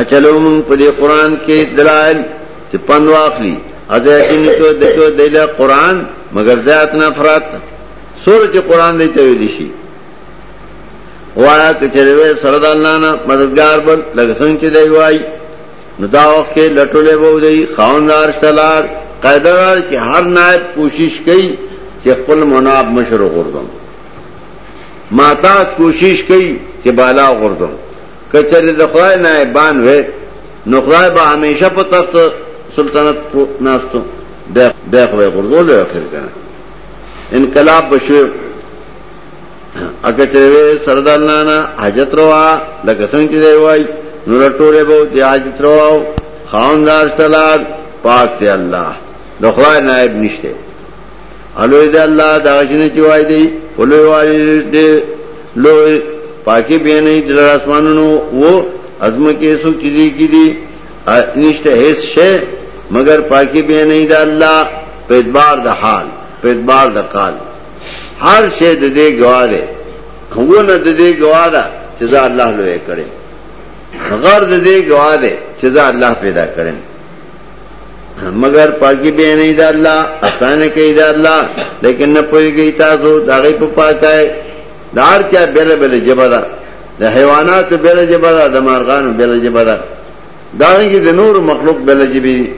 اچلو مونږ په دې قران کې دلایل چې پند واخلي ازاتین کو دکو دله قران مگر ذات نه فرات سور چې قران دی ته ویل شي وایا کچره وې سره د الله نه مددگار بل لکه څنګه چې دی وای نو دا وخت کې لټولې وو دی خاوندار شلار قاعدار چې هر نائب کوشش کوي چې خپل مناب مشر وګرځم محتاج کوشش کوي چې بالا غردم کچره د خدای نائبان وې نو خدای به همیشه په تخت سلطنت ناستو د خو غردول اخر کنه انقلاب بشو اګه چې سردار نانا حاجت روا لکه څنګه چې دی وای نو رټوله به د حاجت روا خاندار تلار پاک ته الله د خدای نائب نشته الوی دی الله دا غشنه چې وای دی ولوی والی دی لوی پاکی بیانې د اسمانونو وو ازمه کې سو چې دی کې دی نشته هیڅ شی مگر پاکی بیانې د الله په اعتبار د حال په اعتبار د قال هر شی د دې گواه دی هغونه د دې گواه ده چې ځا الله لوی کړي غر د دې گواه دی چې ځا الله پیدا کړي مگر پاکی بے نہیں دا اللہ اخلانے کئی دا اللہ لیکن نہ پوئی گئی تاسو دا غی پا پاک آئے دا ہر چا بیل بیل جبا دا دا حیوانات بیل جبا دا دا مارغان بیل جبا دا دا غی دا نور مخلوق بیل جبی دی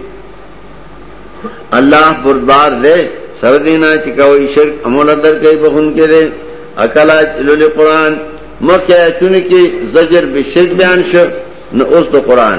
اللہ بردبار دے سر دینا چکاوئی شرک امول در کئی بخون کے دے اکلا چلول قرآن مخی آیتون کی زجر بشرک بیان شو نہ اس دو قرآن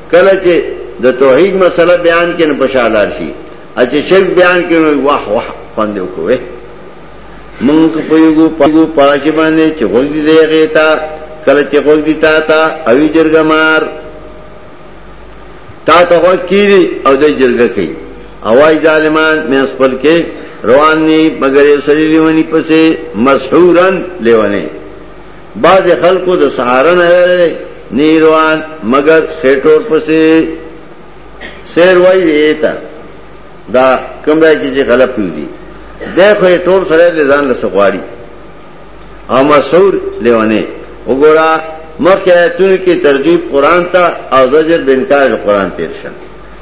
کله چې د توحید مسله بیان کې نه پشالار شي چې شرک بیان کې نو واه واه باندې وکوي مونږ په یو پګو پاش باندې چې وګړي دی غیتا کله چې وګړي تا تا او جرګمار تا ته وکیری او د جرګه کوي اوای ظالمان مې خپل کې روان ني مگر یو سړي لیونی پسې مسحورن لیونی بعض خلکو د سهارن ویلې نیروان مگر خېټور پسې سیر وای ریتا دا کوم ځای کې چې غلط پیږي دا خو ټول سره د ځان له سغواړي او مسور لیونه وګورا مخکې آیتونو کې ترغیب قران ته او زجر بنکار قران تیر شه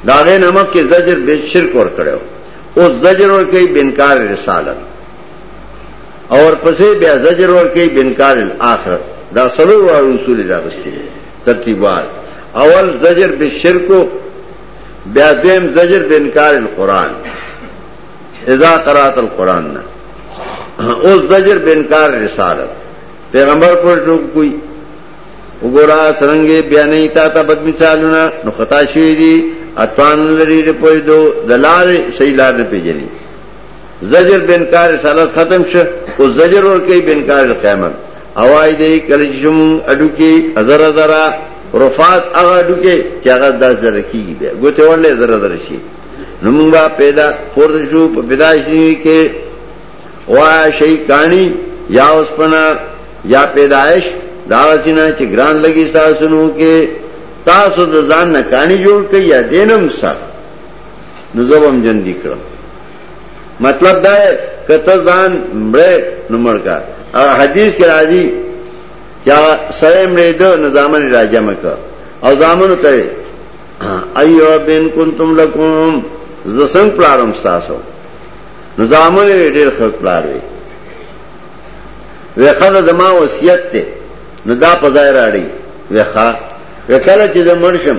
دا غې نمک کې زجر به شرک ور کړو او زجر ور کوي بنکار رسالت اور پسې بیا زجر ورکړي بنکار الاخرت دا سلو وړو اصول راغستي ترتیبوار اول زجر به شرک بیا دویم زجر بنکار القرآن اذا قرات القرآن نه اوس زجر بنکار رسالت پیغمبر پر ټوک کوي وګورا سرنګي بیانې تا ته بد مثالونه نو خطا شوی دي اتوان لري په دو دلال صحیح لار نه پیژني زجر بنکار رسالت ختم شو او زجر ور کوي بنکار القیامت اوای دی کله چې موږ اډو کې هزار هزار رفات هغه اډو کې چې هغه د زره کیږي به ګوته ورلې زره زره شي نو موږ پیدا پور شو په پیدائش نیوي کې وا شي کانی یا اوس پنا یا پیدائش دا چینا چې ګران لګي تاسو نو کې تاسو د ځان نه کانی جوړ کړئ یا دینم سخت نو زه به هم ژوندی کړم مطلب دا دی که ته ځان مړی نو مړ کا او حدیث کې راځي چې هغه سړی مړېده نو ځامن یې راجمع کړ او ځامنو ته یې ایوه بن کنتم لکم زه څنګه پلارم ستاسو نو ځامن یې ډېر ښه پلار وي وی ښځه زما وصیت دی نو دا په ځای راړي وی ښه وی کله چې زه مړ شم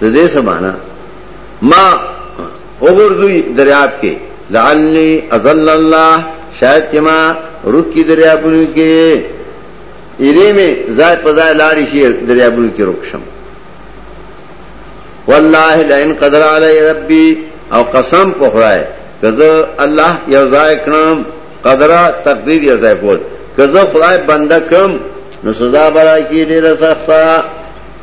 د دې سمانا ما وګورځوي دریاب کې لعلی اضل الله شاید چې ما رکی دریابونو کې ایرې مې ځای په ځای لاړې شي دریابونو کې روښم والله لئن قدر علی ربی او قسم په خدای کزه الله یو ځای کړم قدره تقدیر یو ځای کول کزه خدای بنده کړم نو سزا برای کی ډیره سخته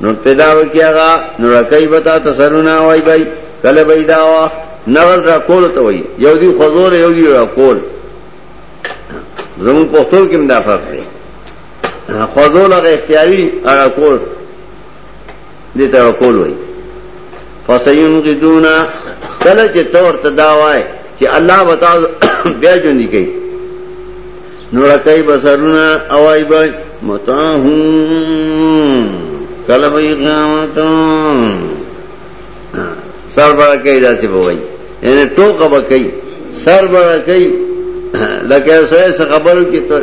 نو پیدا وکي هغه نو رکای بتا تسرونه وای بای کله بای دا واخ نغل را کول ته وای یو دی خزور یو دی را کول زمون پښتو کې دا فرق دی خزول هغه اختیاري را کول دي ته را کول وای فسینغدون کله چې تور ته دا وای چې الله وتا بیا ژوند کوي نور کوي بسرونه اوای به متاهون کله به قیامتون سر بڑا کوي داسې به وای یعنی ټوکه به کوي سر بڑا کوي لکه سره خبرو کې ته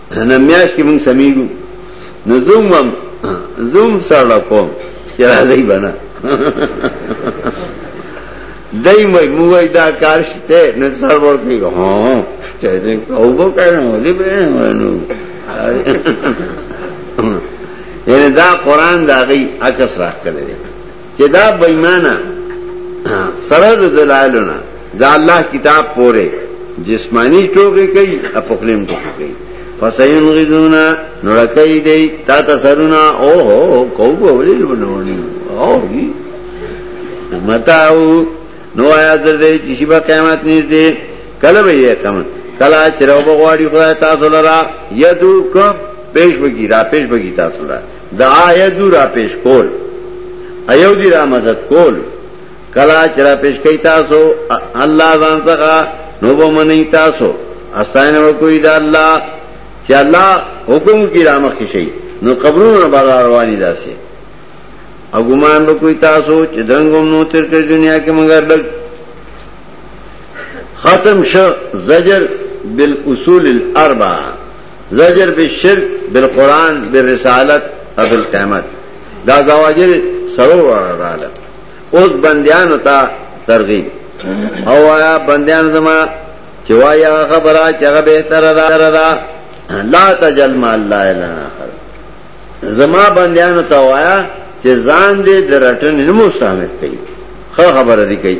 نه میاش کې موږ سمېږو نو زوم هم زوم سره کوم چې راځي بنا دای مې موای دا کار شته نه سر ورته ها شته دې او به کړم ولې به نو یعنی دا قران دا غي عکس راخ کړی چې دا بېمانه سره د دلایلو نه دا الله کتاب پوره جسمانی ټوګه کوي خپلم ټوګه کوي فسین غذونا نړکای دی تا تسرنا او هو کو ګولې لونونی او هی متاو نو آیا در دې چې شی په قیامت نږدې کله به یې قیامت کلا چرو بغواړي خدای تاسو لرا یدو کو پیش بگی را پیش بگی تاسو لرا د عایدو راپېش کول ایو دی را مدد کول کلا چې را پېش کوي تاسو الله ځان څخه نو به منی تاسو استاینه وکوي د الله چې الله حکم کی را مخ شي نو قبرونو به رواني داسې او ګمان به کوي تاسو چې درنګوم نو تر کړ دنیا کې مګر لګ ختم شو زجر بالاصول الاربعه زجر بالشرک بالقرآن بالرسالت او بالقیامت دا زواجر سرور رااله اوس بندیانو ته ترغیب او آیا بندیان زما چې وای هغه خبره چې هغه به تر دا لا تجل ما الله الا اخر زما بندیانو ته وایا چې ځان دې درټن نه مستعمل کړي خو خبره دي کوي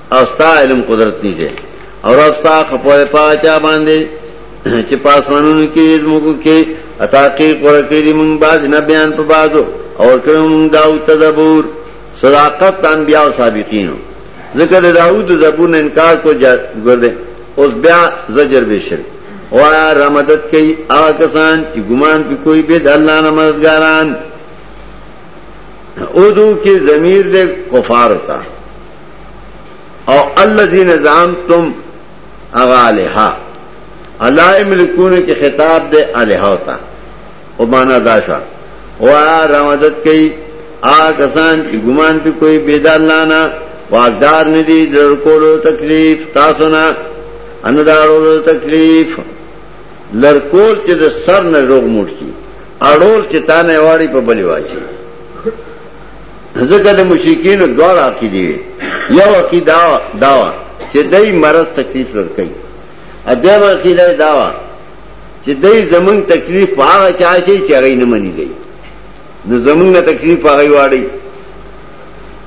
او ستا علم قدرت نشته او رب ستا خپوه پاوه چا باندې چې پاسمانونو کې زموږ کې اتاقیق ورکړي دي موږ بعض نه بیان په بعضو او کړو موږ داو تدبر صداقت انبیاء او سابقینو ذکر داوود زبور نه انکار کو ګرځي اوس بیا زجر به شر وایا را مدد کوي هغه کسان چې ګمان په کوئی به د الله نه مددګاران اودو کې ضمیر دې کفار ہوتا او الذين زعمتم اغالها الا يملكون کې خطاب دے الها تا او معنا دا شو وا رمضان کوي آ کسان چې ګمان په کوئی بيد الله نه واقدار نه دي در کولو تکلیف تاسو نه ان دارو تکلیف لرکول چې د سر نه روغ موټ کی اړول چې تانه واړی په بلی واچي ځکه د مشرکین دواړه عقیده وي یو عقیده داوا چې دای مرض تکلیف ورکړي ا دویمه عقیده داوا چې دای زمون تکلیف پاغه چا چې چرې نه مني دی نو زمون نه تکلیف پاغه واړي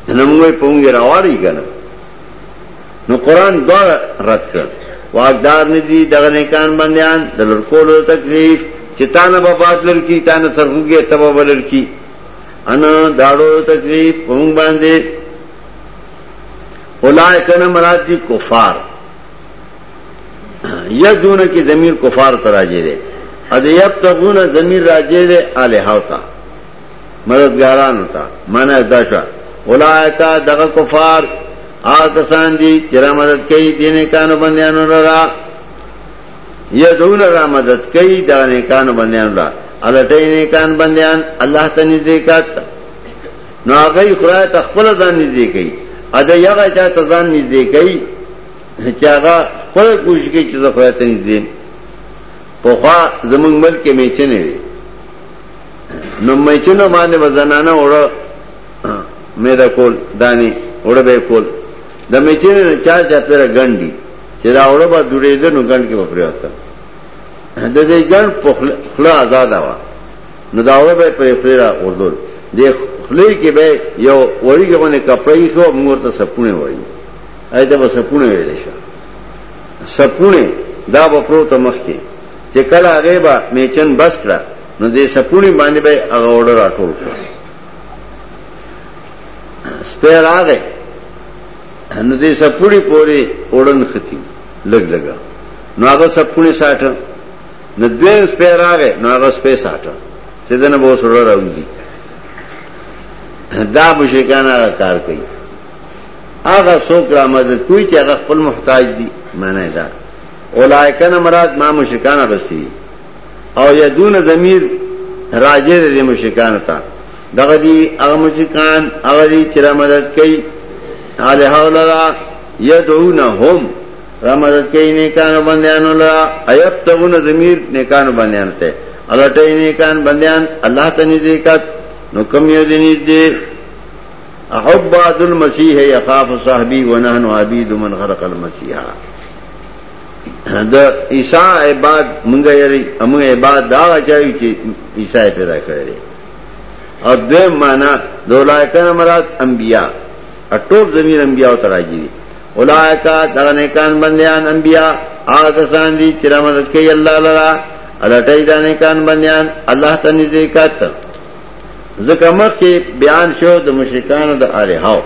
نو موږ په موږ راوړی کنه نو قران دا رد کړ واقدار نه دي دغه نه کان بندیان د لړکولو تکلیف چې تانه په باطل کې تانه سرخوږي تبه ولر کې انا داړو تکلیف پونګ باندې اولای کنه مراد دي کفار یدونه کې ضمیر کفار تراجه دي ا دې یبتغون ضمیر راجه دي الہ تا مددګاران تا معنی دا شو اولای کا دغه کفار آکسان دی چرا مدد کئی دینے کانو بندیانو را را یدعون را مدد کوي دا نیکانو بندیان را الټي نیکان بندیان الله ته نږدې کات نو هغه خدای ته خپل ځان نږدې کوي ا دې هغه چا ته ځان نږدې کوي چې هغه خپل کوشش کوي چې خدای ته نږدې په خوا زمونږ ملک کې میچنه وي نو میچنه باندې وزنانه وړه مې دا کول دانی وړه به کول د میچنه چار چا پیره ګنډي چې دا اوړه به دوړېده نو ګڼ کې به پرېوته د دې ګڼ په خله آزاده وه نو دا اوړه به په خله را غورځول د خله کې به یو وړي کې باندې کپړې خو موږ ته سپونه وایي اې دا به سپونه ویل شي سپونه دا به پروت مخ کې چې کله هغه به میچن بس کړه نو دې سپونی باندې به هغه اورډر راټول کړ سپیر هغه نو دې سپوړي پوري اورن ختی لګ لګا نو هغه سپوړي ساټه نو دویم سپه راغې نو هغه سپه ساټه چې دنه به سره راوځي دا مشرکان هغه کار کوي هغه څوک را مدد کوي چې هغه خپل محتاج دي معنی دا اولایکن مراد ما مشرکان غسي او یدون ضمیر راجع دی دی مشرکانو تا دغه دی هغه مشرکان هغه دی چې را مدد کوي الہ ولرا یدعونهم را مدد کوي نیکانو بندیانو لرا ایبتغون ضمیر نیکانو بندیانو ته الټه نیکان بندیان الله ته نږدې کات نو کم یو دی نږدې احب عبد المسیح یخاف صاحبی ونحن عبید من خلق المسیحا د عیسی عباد مونږه یری امون عباد دا چایو چې عیسی پیدا کړی دی او دوی معنا د اولایکان مراد انبیا ټول زمير انبیا او تراجی دي اولایکا دغه نیکان بندیان انبیا هغه کسان دي چې رحمت کوي الله لرا الټای دا نیکان بندیان الله ته نږدې کاته ځکه مخکې بیان شو د مشرکانو د الہاو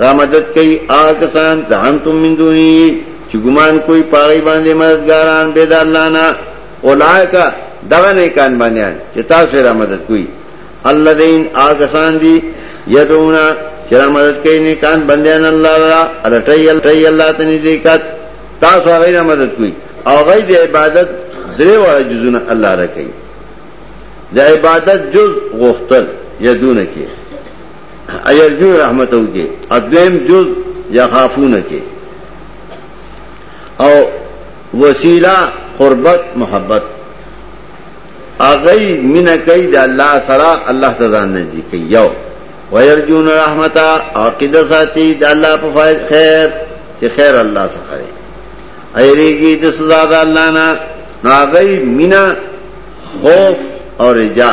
را مدد کوي هغه کسان ځانتم من دونی چې ګمان کوي پاغي باندې مددګاران به د الله نه اولایک دغه نه کان باندې چې تاسو را مدد کوي الذين هغه کسان دي يدعونا چې را مدد کوي نه کان بنديان الله را الټي الټي الله ته نزدېکات تاسو هغه را مدد کوي او غي د عبادت درې وړه جزونه الله را کوي د عبادت جز غختل يدونه کې ایرجون رحمت او کې ادم جز یخافون کې او وسیله قربت محبت اغی من کوي د الله سره الله تعالی نزدیک یو ويرجون رحمتا عقیده ساتي د الله په فائد خیر چې خیر الله څخه دی ایریږي د سزا د الله نه ناغی مینا خوف او رجا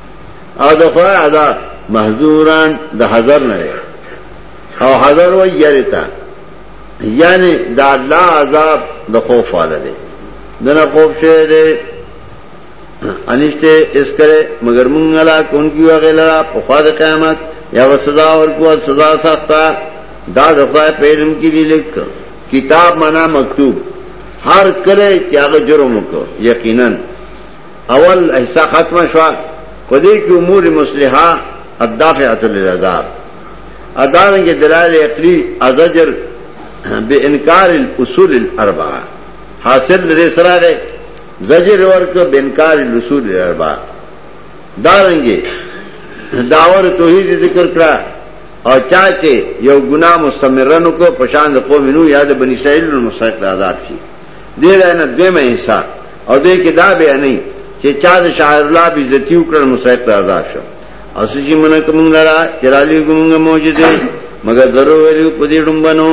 او د خدای عذاب محذوران د حذر نه لري او حذر و یری تا یعنی دا الله عذاب د خوف والا دی دنا خوف شه دی انشته اس کرے مگر مونږ لا کون کی وغیرہ په خوا د قیامت یا و سزا اور کو سزا سختا دا د خدای په علم کې دی لیک کتاب معنا مکتوب هر کله چې هغه جرم وکړ یقینا اول حصہ ختم شوا پدې کې امور مصلحه الدافعه للعذاب ادارنګ دلایل عقلی ازجر به انکار الاصول الاربعه حاصل لري سره ده زجر ورک به انکار الاصول الاربعه دارنګ داور توحید ذکر کړه او چا چې یو ګناه مستمرنو کو پشان د قوم نو یاد بنی اسرائیل نو مستحق عذاب شي دې ځای نه دویمه حصہ او دې کې دا بیانې چې چا د شاعر الله بي عزتي وکړ نو سایت عذاب شو او چې مونږ کوم لرا چې را لې کوم معجزه مګر درو ویلو په دې ډمبنو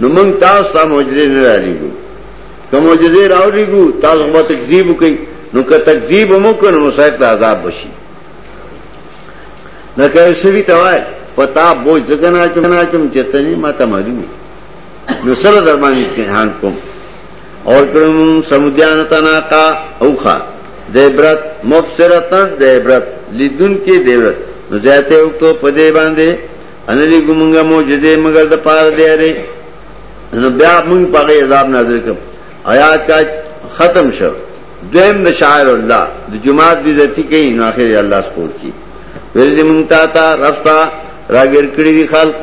نو مونږ تاسو ته معجزه نه را لېګو کوم معجزه راو لېګو تاسو به تکذیب وکړي نو که تکذیب مو کړو نو سایت عذاب بشي نه کوي سړي توای پتا بوج ځګنا چم چتنی ما ته معلومه نو سره در باندې امتحان کوم اور کړو مون سمودیان ته ناقا اوخه د عبرت مبصرتن د عبرت لیدون کې دی عبرت نو زیاته او کو پدې باندې ان لري ګمږه معجزه مگر د پاره دی اړي نو بیا مون په عذاب نازل کوم آیات کا ختم شو دویم د شاعر الله د جماعت بي عزتي کوي نو اخر الله سپور کی ورته مونږ تا تا رفتا راګر کړی دي خلق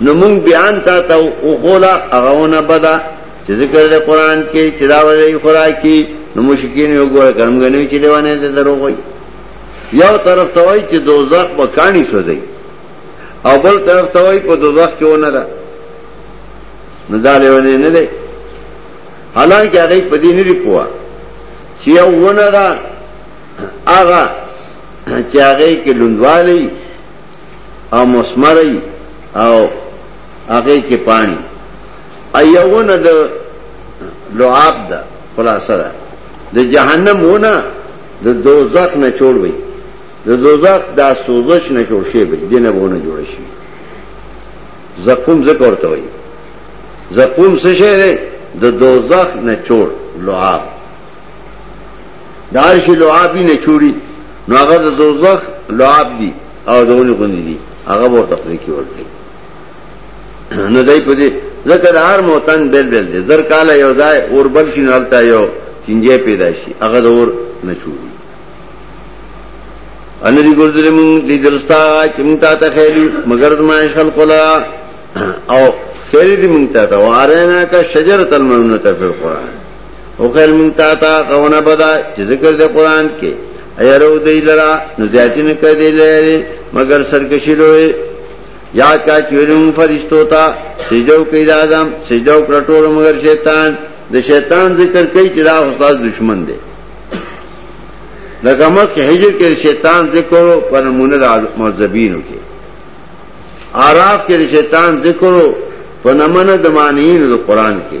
نو مونږ بیان تا ته وخولا هغهونه بدا چې ذکر د قران کې چې دا وایي خوراکي نو مشکین یو ګور کړم غنوي چې دیوانه ته دروغ وایي یو طرف ته وایي چې دوزخ په کانی شو دی او بل طرف ته وایي په دوزخ کې ونه ده نو دا لیونه نه دی حالانکه هغه په دې نه دی پوهه چې یو ونه ده هغه چې هغه کې لوندوالي او مسمر ای او هغه کې پانی ایونه د لعاب ده خلاصه ده د جهنم ونه د دوزخ نه جوړ وي د دوزخ دا سوزش نه جوړ شي به دینه ونه جوړ شي زقوم ذکر ته وي زقوم څه شي ده د دوزخ نه جوړ لعاب دار شي لعاب نه چوری نو هغه د دوزخ لعاب دي او دونی غوندي دي هغه ورته پرې کې ورته نو دای په دې ځکه د هر موتن بل بل دي زر کاله یو ځای اور بل شي نه الته یو چنجه پیدا شي هغه د اور نه چوری ان دې ګورځلې مونږ دې درستا چې مونږ ته ته خېلو مگر ما خلق لا او خېلې دې مونږ ته ته وارنه کا شجرۃ المنون ته په قران او خیر مونتا تا قونه بدا چې ذکر د قران کې ایرو دی لرا نو زیاتی نه کوي دی لري مگر سرکشی لوی یاد کا چویلون فرشتو تا سجدو کوي د آدم سجدو کړټول مگر شیطان د شیطان ذکر کوي چې دا استاد دشمن دی لکه مخ هجر کې شیطان ذکر په نمونه د مذهبینو کې عراف کې شیطان ذکر په نمونه د معنیینو د قران کې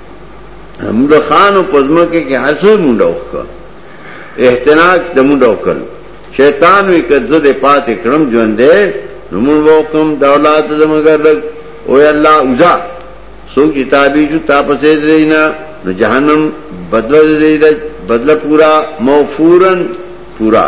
موږ خانو پزما کې کې حسو موږ وکړ احتناج د موږ وکړ شیطان وی کده دې پاتې کړم ژوندې نو موږ وکم د اولاد زمګر لګ او الله اوزا سو کتابی جو تاسو دې نه نو جهنم بدل دې بدل پورا موفورن پورا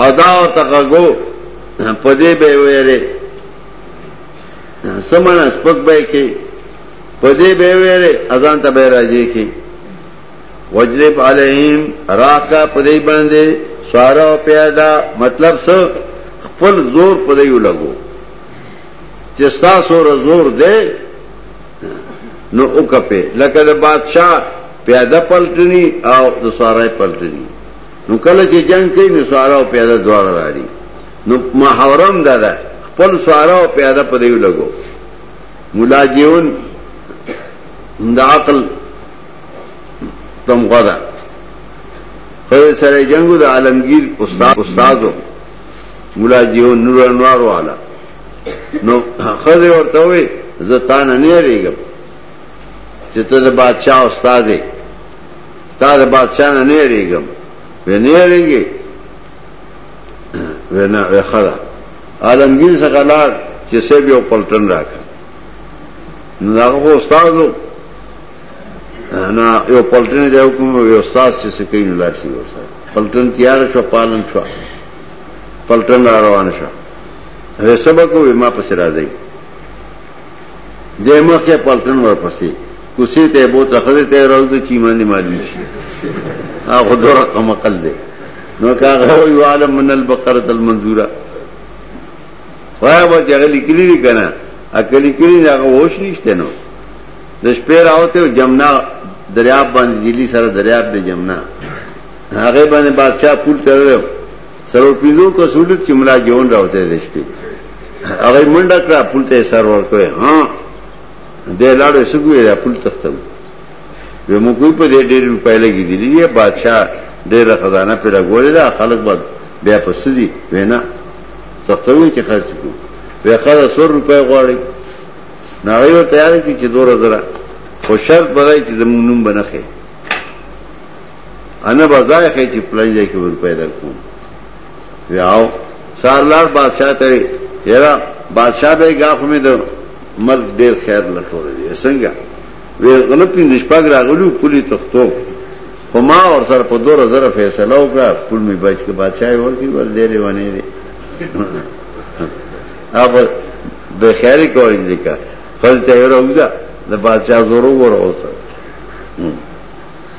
او دا ورته غږو په دې به ویری سمنه سپک به کې په دې به ویری اذان ته به راځي کې وجلب علیهم راکا په دې باندې سوارو پیدا مطلب څه خپل زور په دې ولګو چې تاسو زور دې نو وکپه لکه د بادشاہ پیاده پلټنی او د سارای پلټنی نو کله چې جنگ کوي نو سواره او پیاده دواړه راړي نو محرم ده ده خپل سواره او پیاده په دیو لګو مولا جیون د عقل تم غدا خو سره جنگو د عالمگیر استاد استادو مولا جیون نور انوار والا نو خزه ورته وي زتان نه ریګم چې ته د بادشاہ استاد یې تا د بادشاہ نه نه ریګم و نه ریګي و نه و خدا عالمگیر څخه لاړ چې سه به پلټن راکړ نو دا خو استادو نه یو پلټن دی حکم یو استاد چې څه کوي لاړ شي ورسره پلټن تیار شو پالن شو پلټن روان شو هغه سبق وې ما پسې راځي دی مخکې پلټن ورپسې کوسې ته بوت خزه ته راوځ چې ایمان دې معلوم شي هغه دوه رقم عقل دی نو کاغه یو عالم من البقره المنذوره وای و چې غلي کلی دي کنه اکلی کلی هغه وښ نشته نو د شپې راوته جمنا دریاب باندې دلی سره دریاب دی جمنا هغه باندې بادشاہ پول ترلو سره پیزو کو سولت چې ملا جون راوته د شپې هغه منډه کړه پول ته سر ورکوي ها د لاړو سګوي را پول تختم و مو کوئی په دې ډېر روپۍ لګې دي دی بادشاہ ډېر خزانه پر غوړې دا خلک بد بیا په سدي وینا تختوي چې خرچ کو وی خزه 100 روپۍ غواړي ناغي ورته یاد کی چې 2000 خو شرط بدای چې زمونږ نوم بنخه انا به ځای خې چې پلان ځای کې ور پیدا کوم ویاو سارلار بادشاہ ته یرا بادشاہ به غاخ مې د مر ډیر خیر لټول دي څنګه وی غلط پین دشپګ راغلو پولی تختو په ما اور سر په دوه زره فیصله وکړه پول می بچ کې بادشاہ ورکی ور دې روانې دي اب به خیر کوي لیکا فضل ته یو راوځه د بادشاہ زورو ور اوسه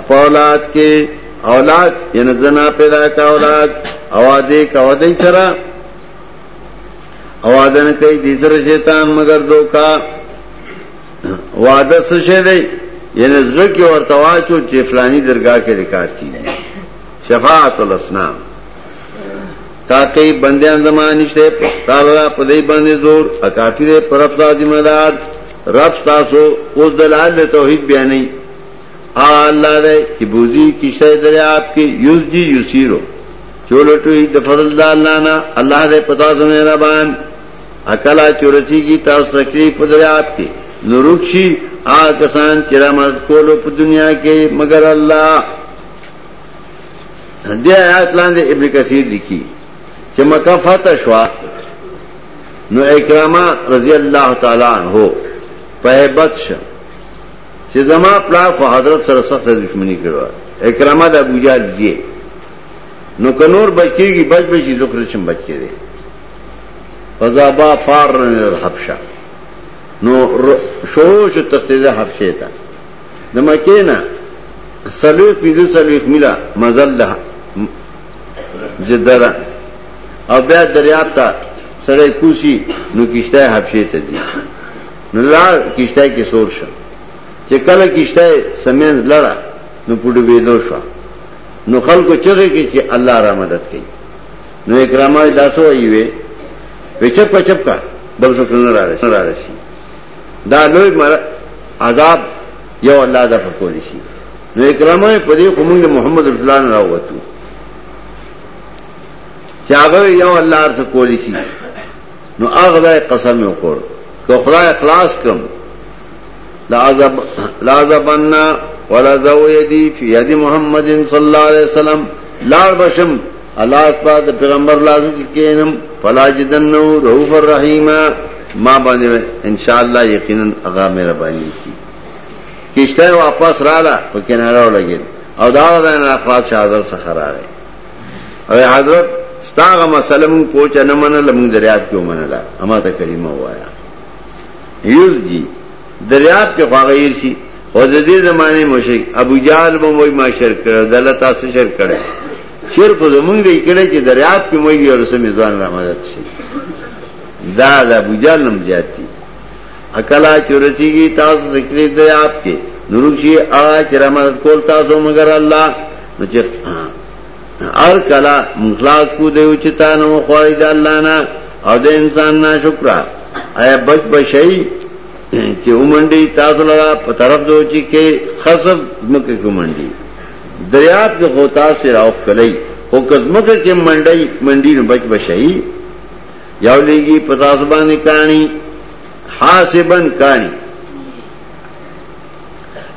اپا اولاد کې اولاد یعنی زنا پیدا کا اولاد اوادې کا ودی سره اوادن کوي د سره شیطان مگر دوکا وعده څه شه دی یعنی زړه کې ورته واچو چې فلانی درگاه کې ذکر کیږي شفاعت الاسنام تاکي بندیان زمان نشته تعالی په دې باندې زور اکافي دې پرفتا ذمہ دار رب تاسو اوس دلال توحید بیانې الله دې چې بوزي کیشته دریاب کې یوز جی یسیرو چولټوي د فضل د الله نه الله دې پتا سو مهربان اکلا چورچی کی تاسو تکلیف په دریاب کې نورخشي آ کسان چې را مدد کولو په دنیا کې مگر الله دې آیات لاندې ابن کثیر لیکي چې مکه فتح شو نو اکرامه رضی الله تعالی عنہ په هبت شه چې زما پلار خو حضرت سره سخته دښمنی کړو اکرامه د ابو جهل دی نو کنور بچیږي بچ بچي ذکر شم بچی دی فزابا فارن الحبشه نو شروع شو تختیده حبشه تا د مکه نه سلوی پیده سلوی خمیلا مزل ده جده ده او بیا دریاب تا سره کوسی نو کشته حبشه تا دی نو لار کشته کې سور شو چې کله کشته سمین لړه نو پډو بيدو شو نو خلکو چغې کې چې الله را مدد کوي نو اکرامه داسو ویوي وچپ پچپ کا بل څه نه را رسي دا لوی مر عذاب یو الله د فقول شي نو اکرامه په دې کوم محمد رسول الله راوته چاغه یو الله ارث کولی شي نو هغه ځای قسم یې وخوړ که خدای اخلاص کم لعذب لعذبنا ولا ذو یدی فی ید محمد صلی الله علیه وسلم لار بشم الله اسپا د پیغمبر لازم کې کینم فلا جدنو رؤوف الرحیم ما باندې ان شاء الله یقینا هغه مهرباني کی کیشته واپس رااله په کنارو لګید او دا دا نه خلاص شاده سره راغی او حضرت ستاغه مسله مون پوچا نه منله مون دریاب کې ومنله اما ته کلمه وایا یوز جی دریاب کې خواغیر شي او د دې زمانه مشرک ابو جال مو وای ما شرک کړ د الله تاسو شرک کړ شرک زمونږ دی کړی چې دریاب کې مو یو رسمي ځوان را مدد شي دا د ابو جال نم زیاتی اکلا چورسیږي تاسو ذکر دریاب کې نورشي اج رحمت کول تاسو مگر الله نو چې هر کله مخلاص کو دیو چې تا نو خوړی د الله نه او د انسان نه شکر ایا بچ بشئی چې ومنډي تاسو لرا په طرف دو چې کې خصب مکه کې ومنډي دریاب کې غوتا سره او کلی او کزمه کې منډي منډي نه بچ بشئی یو لګي په تاسو باندې کانی حاسبن کانی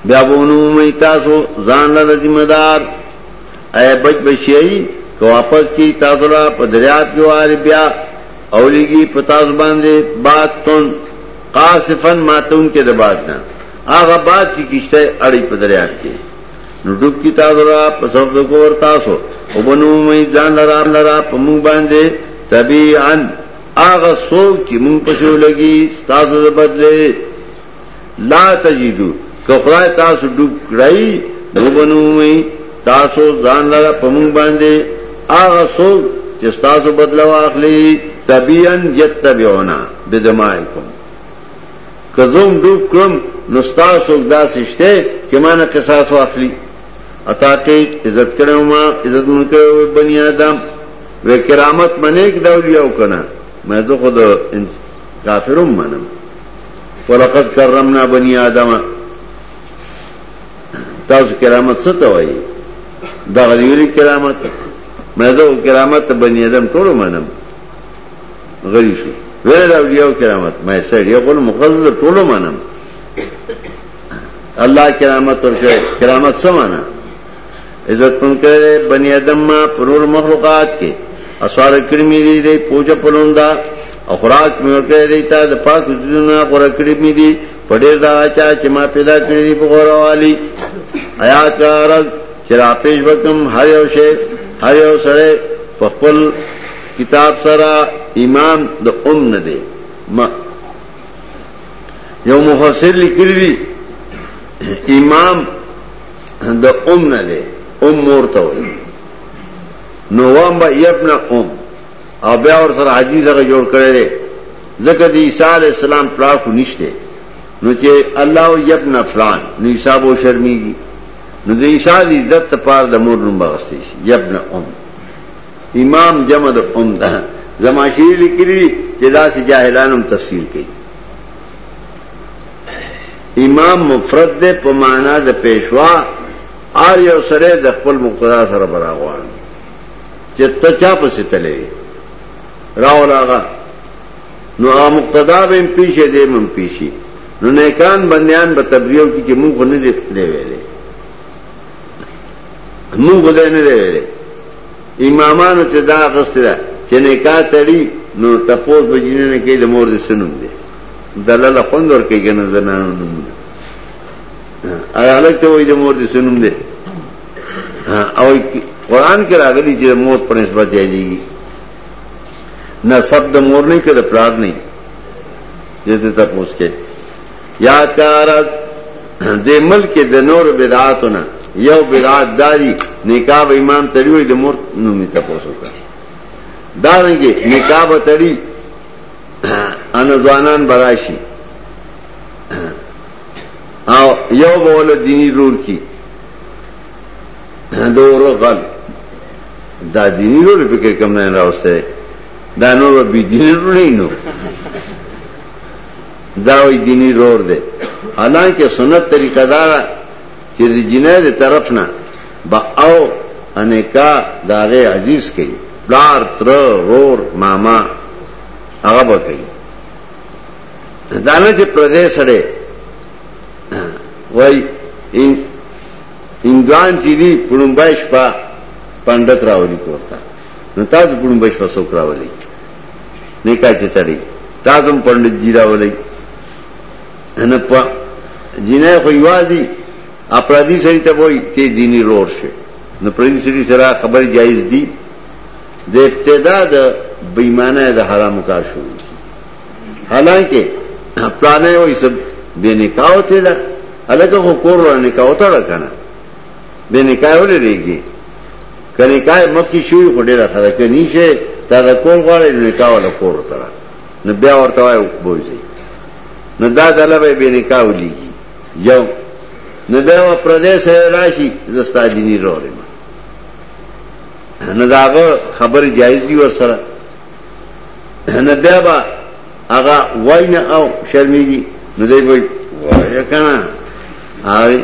بیا بونو مې تاسو ځان له ذمہ دار اے بچ بشي که واپس کی تاسو را په دریاب کې وار بیا اولیږي په تاسو باندې باد تون قاصفن ماتون کې د باد نه هغه باد چې کیشته اړي په دریاب کې نو ډوب کی تاسو را په سبب د کور تاسو او بنو مې ځان لرا لرا په مو باندې طبيعا هغه سوچ چې مونږ پښو لګي تاسو بدلې لا تجدو که خدای تاسو ډوب کړی نو بنومي تاسو ځان لره پمون باندې هغه څوک چې تاسو بدلا واخلي طبيعا يتبعونا بدمائكم که زوم ډوب کړم نو تاسو داسې شته چې ما نه قصاص واخلي عطا کې عزت کړو ما عزت مون کړو بني آدم و کرامت منې کې دا ویو کنه مې زه خود کافرم منم ولقد کرمنا بنی آدم تاسو کرامت څه ته وایي دا غریوري کرامت مې دا کرامت بنی آدم ټول منم غری شي ویل دا یو کرامت مې سړی یو ګل مخزز ټول منم الله کرامت ورشه کرامت څه معنی عزت من کړی دی بنی ادم ما پرور مخلوقات کې اسوار کړی می دی دی پوجا پلوندا او خوراک می ورکړی دی تا د پاک ځونه غره کړی می دی پډیر دا چا چې ما پیدا کړی دی په غره والی آیات کا رز چې را پیش وکم هر یو شی هر یو سره په خپل کتاب سره امام د ام نه دی ما یو مفسر لیکلی دی امام د ام نه دی ام مور ته وایي نو وام به ابن ام او بیا ور سره حدیث هغه جوړ کړی دی ځکه د عیسی علی السلام پلار خو نشته نو چې الله او ابن فلان نو عیسی به شرمېږي نو د عیسی د عزت لپاره د مور نوم بغستې شي ابن ام امام جمع د ام ده زماشیر لیکلی چې دا سي جاهلانم تفسیر کوي امام مفرد دے په معنا د پیشوا آر یو سره د خپل مقتدا سره براغوان چې ته چا پسې تلې راو لاغه نو هغه مقتدا به پیشې دې من پیشي نو نیکان بندیان به تبلیغ کی چې موږ نه دې دی ویلې موږ دې نه دی ویلې امامانو ته دا غسته چې نکاح تړي نو تپوس بجینه نه کې د مور دې سنوم دې دلاله خوند ورکړي کنه زنانو نوم دی عدالت ته وایي د مور دې سنوم دی او قران کې راغلي چې مور په نسبت یادېږي نه سب د مور نه کې د پلار نه دې ته پوښت کې یاد کارت د ملک د نور بدعاتونه یو بدعات داری نکاح به امام تړي د مور نوم ته پوښتنه دا نه کې نکاح به تړي ان ځوانان براشي او یو بول دینی رور کی دور غل دا دینی رور فکر کم نه راوسته دا نور به دینی رور نه نو دا وی دینی رور دی حالانکه سنت طریقه دار چې د جنۍ د طرف نه با او انکا داغه عزیز کوي بلار تر رور ماما هغه به کوي دانه چې پردې سره وای ان انګان چې دی پړمبای شپه پندت راولي کوتا نو تاسو پړمبای شپه څوک راولي نه کا چې تړي تاسو پندت جی راولي نه په جنای خو یوازي اپرادی سړي ته وای ته دیني رور شي نو پردي سړي سره خبر جایز دي د ابتدا د بېمانه د حرام کار شروع کی حالانکه پلانې وای سب به نکاح ته ده الګه خو کور ور نکاح ته راکنه به نکاح ولې ریږي کنه کای مخکې شوی خو ډیره خلک نه شي تا د کور غواړي نکاح ولا کور ته نو بیا ورته وای بوځي نو دا دله به بې نکاح ولېږي یو نو بیا و پردې سره راشي زستا دیني رورې ما نو داغه خبر جایز دی ور سره نو بیا با هغه وای نه او شرمېږي نو دی وای وای کنه آی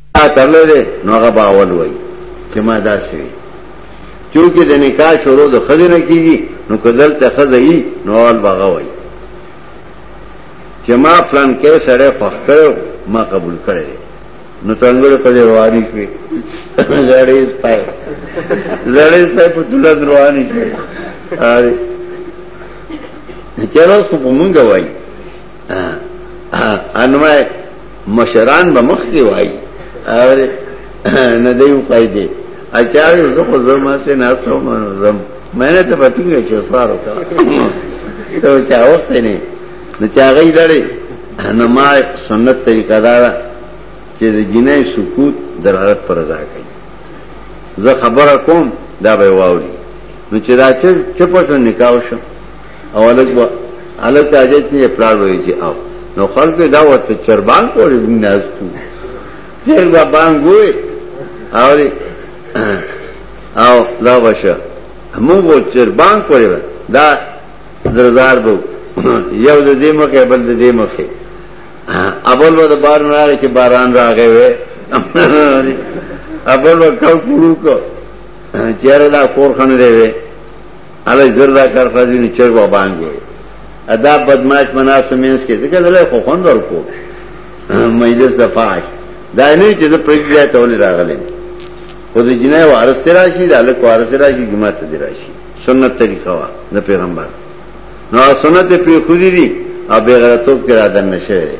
نکاح تړلی دی نو هغه به اول وایي چې ما داسې وي چونکه د نکاح شروع د خزه نه کیږي نو کدل ته خزه یي نو اول باغه وایي چې ما پلان کې سړی خوښ کړو ما قبول کړی دی نو څنګه په دې رواني شي زړې سپای زړې سپای په تولد رواني شي اره چیرې څه په مونږ وایي انمای مشران به مخ کې وای اور نه دی وای دی اچار زه خو زما سه ناسو منظم میں نے تو بتوں گے چھ سوار ہوتا تو چا وقت نہیں نہ چا گئی لڑے نہ ما سنت طریقہ دار چې د جنې سکوت درارت پر رضا کوي زه خبره کوم دا به واوري نو چې دا چې په نکاح شو او الګ به الګ ته اجت نه پلاړ وای چې او نو خلک دا وته چربان پورې بناستو چر با بانګوي او او دا بشه موږ وو چربان پورې دا درزار بو یو د دې مخه بل د دې مخه اول و د بار نه راغی چې باران راغی وې اول و کړ کړو کو چیرې دا کور خنه دی وې علی زردا کار خرجی نه چرګ و باندې ادا بدمعاش مناس مینس کې ځکه دلای خو خوند ورکو مجلس د فاش دا نه چې د پرېږدي ځای ته ولې راغلی خو د جنای وارث ته راشي د هلک وارث ته راشي جمعه ته دی راشي سنت طریقه وه د پیغمبر نو سنت پرې خودي دي او بېغیرتوب کې را دننه شوی دی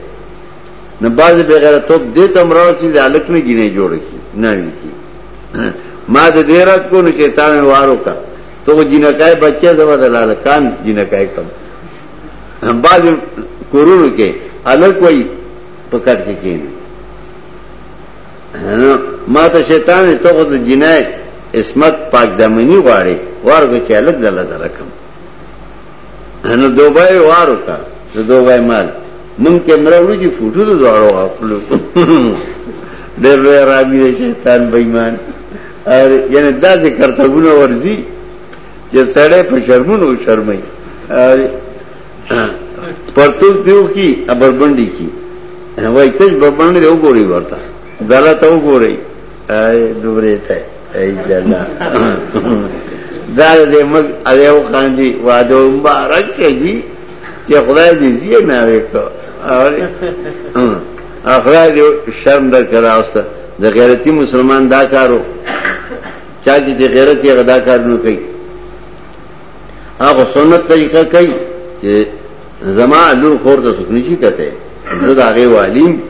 نه باز بغیرتوب دې تم راو چې د الک نه جنې جوړ شي نه وی کی ما د دې رات کو نه شیطان وارو کا ته جنکای بچي زما د لالکان جنکای کم باز کورونو کې الک وای پکړ کې کېنه ما ته شیطان ته خو د جنای اسمت پاک دمنی غواړي ورګه کې الک دله درکم نو دوبای وارو کا د دوبای مال مونږ کیمرا وړو چې فوټو د دواړو واخلو ډېر لوی رابي د شیطان بېمان ار یعنی دا ذکر ته ونه ورزي چې سړی په شرمونو شرمای ار پرتوک دیو کی ابربندی کی وای تج بربندی دی وګوري ورته دالا ته وګوري ای دوبرې ته ای جلا دا دې مګ اړیو کاندي واده مبارک کړي چې خدای دې زی نه وکړ او خدای دې شرم در کراوسته د غیرتی مسلمان دا کارو چا چې غیرت یې غدا کار نه کوي هغه سنت طریقه کوي چې زما لور خور ته سکنی شي کته زه دا غي والیم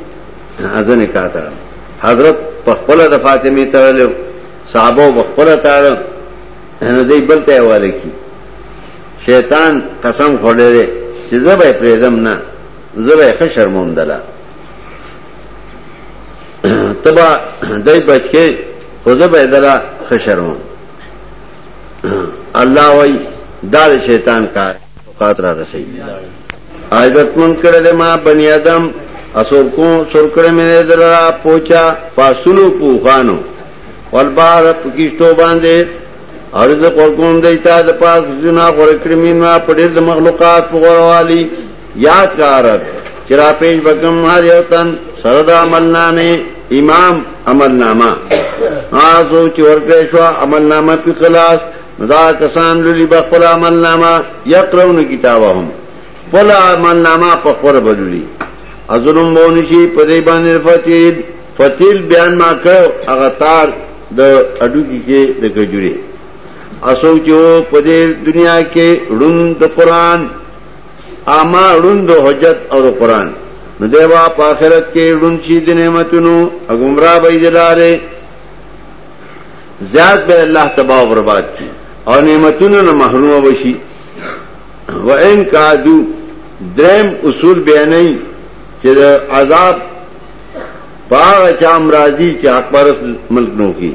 اذن کا تړم حضرت په خپل د فاطمه تړل صحابه په خپل تړل نه دی بل ته حواله کی شیطان قسم خوړل چې زبې پرېدم نه زبې ښه شرموم دلا تبا دای بچکه خو زبې دلا ښه شرموم الله وای دا شیطان کار پات را رسي عزت مند کړه دې ما بني ادم اسور کو سور کړه مې درا پوچا پاسونو پوخانو والبار پکشتو باندې ارز قرقوم دی تا د پاک جنا غور کړی مين ما پډیر د مخلوقات په غوروالی یاد کارت چرا پیش بکم هر یو تن سره د عمل نامه امام عمل نامه آسو چې ورکړې شو عمل نامه په خلاص نو دا کسان لولي به خپل عمل نامه یقرون کتابهم خپل عمل نامه په خپل بدلی ازلم بونی شي په دې باندې فتیل فتیل بیان ما کړو هغه تار د اډو کې د کجوري اسو چې په دې دنیا کې روند د قران اما روند حجت او قران نو دیوا په آخرت کې روند شي د نعمتونو اګمرا به دلاره زیاد به الله تباہ و برباد کی او نعمتونو نه محروم وشي و ان کادو درم اصول بیانای چې عذاب پاغه چا مرضی چې حق پرس ملک نو کی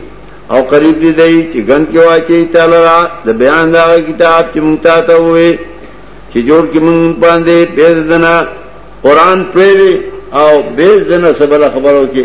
او قریب دی دی چې ګن کې واچي تعالی را د بیان دا کتاب چې مونږ ته وې چې جوړ کې مونږ باندې بیر دنا قران پرې او بیر دنا سبله خبرو کې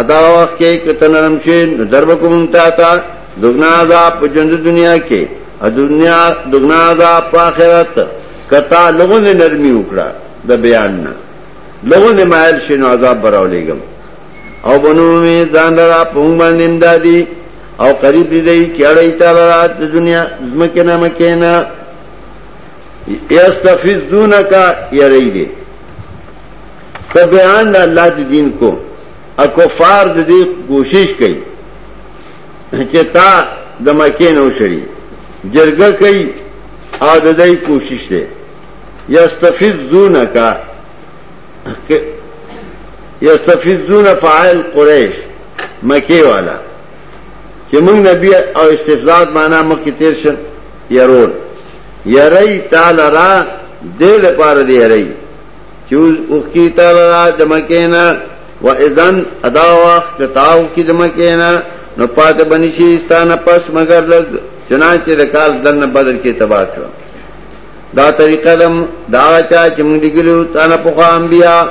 ادا وخت کې کته نرم شي نو درب کوم تا تا دغنا عذاب په ژوند دنیا کې او دنیا دغنا عذاب په آخرت کتا لوګو نه نرمي وکړه د بیان نه لوګو نه مایل شي نو عذاب براولېګم او بنو می ځان را پونګ باندې امدادي او قریب دې کې اړې تعالی رات د دنیا زمکه نه مکه نه یستفزونک یری دې که بیان دا اللہ دی دین کو اکفار دی دی کوشش کئی چه تا دمکی نو شری جرگه کئی او دا دی کوشش دی یستفزونکا یستفزون فعائل قریش مکی والا چې موږ نبی او استفزاز معنا مخ کې تیر شن يرون يري تعالی را دې لپاره دې يري چوز اوخی تالرا دمکینا و اذن ادا واخ کتاو کی دمکینا نو پات بنشی استانا پس مگر لگ چنانچه دکال دن بدر کی تباہ کرو دا طریقه دم دا چا چمون دیگلیو تانا پخوا انبیاء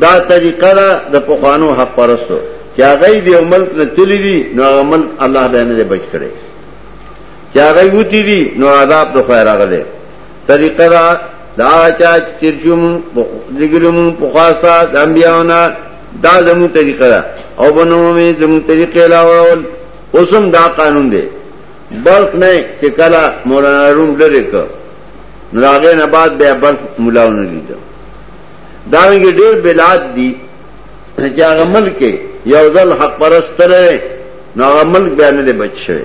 دا طریقه دا د پخوانو حق پرستو چې هغه دی ملک نه تللی دي نو هغه ملک الله به نه بچ کړي چې هغه وتی دي نو عذاب د خیر هغه دی طریقه دا دا چا چرچو مون لګلو مون په خواستا د انبیاونا دا زمو طریقه دا او بنو می زمو طریقې لاول اوسم دا قانون دی بلخ نه چې کله مولانا روم لري کو ناغه نه بعد بیا بلخ ملاونه لیدل دا رنګ ډېر بلاد دي چې هغه ملک یو ځل حق پرستره نو هغه ملک بیا نه بچ شوی